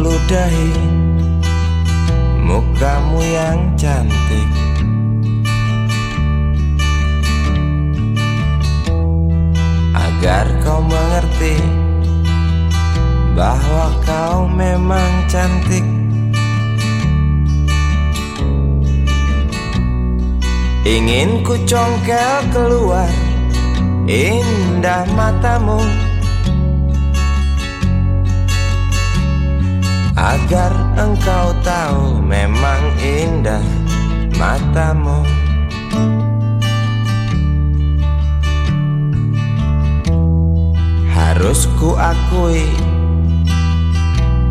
ludahi mukamu yang cantik. Agar kau mengerti bahwa kau memang cantik. Ingin ku congkel keluar indah matamu Agar engkau tahu memang indah matamu. Harus ku akui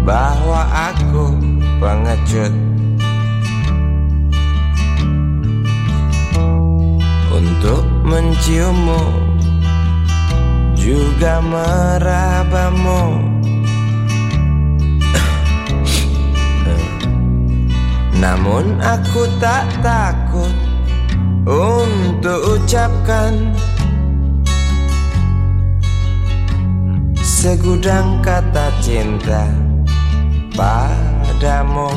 bahwa aku pengecut. Untuk menciummu juga merabamu Namun aku tak takut untuk ucapkan Segudang kata cinta padamu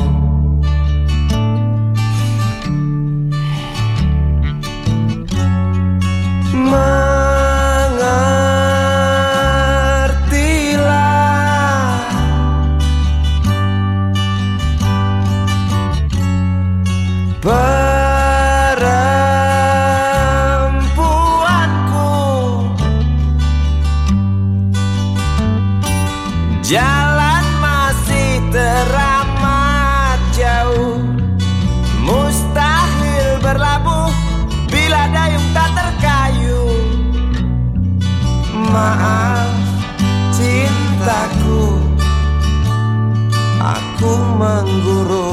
Jalan masih teramat jauh. Mustahil berlabuh Bila dayung tak terkayu. Maaf cintaku. Aku menggurui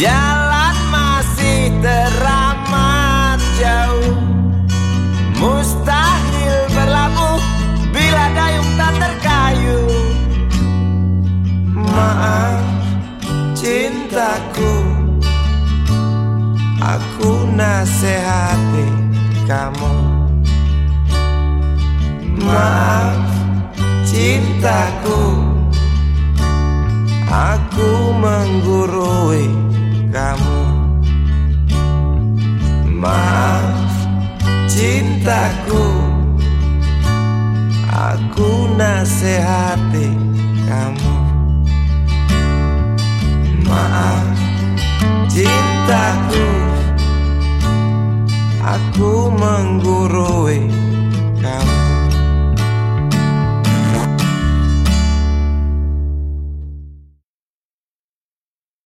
Jalan masih teramat jauh. Mustahil berlabuh Bila dayung tak terkayu. Maaf cintaku. Aku nasihati kamu. Maaf cintaku. Aku menggurui cintaku. Aku nasihati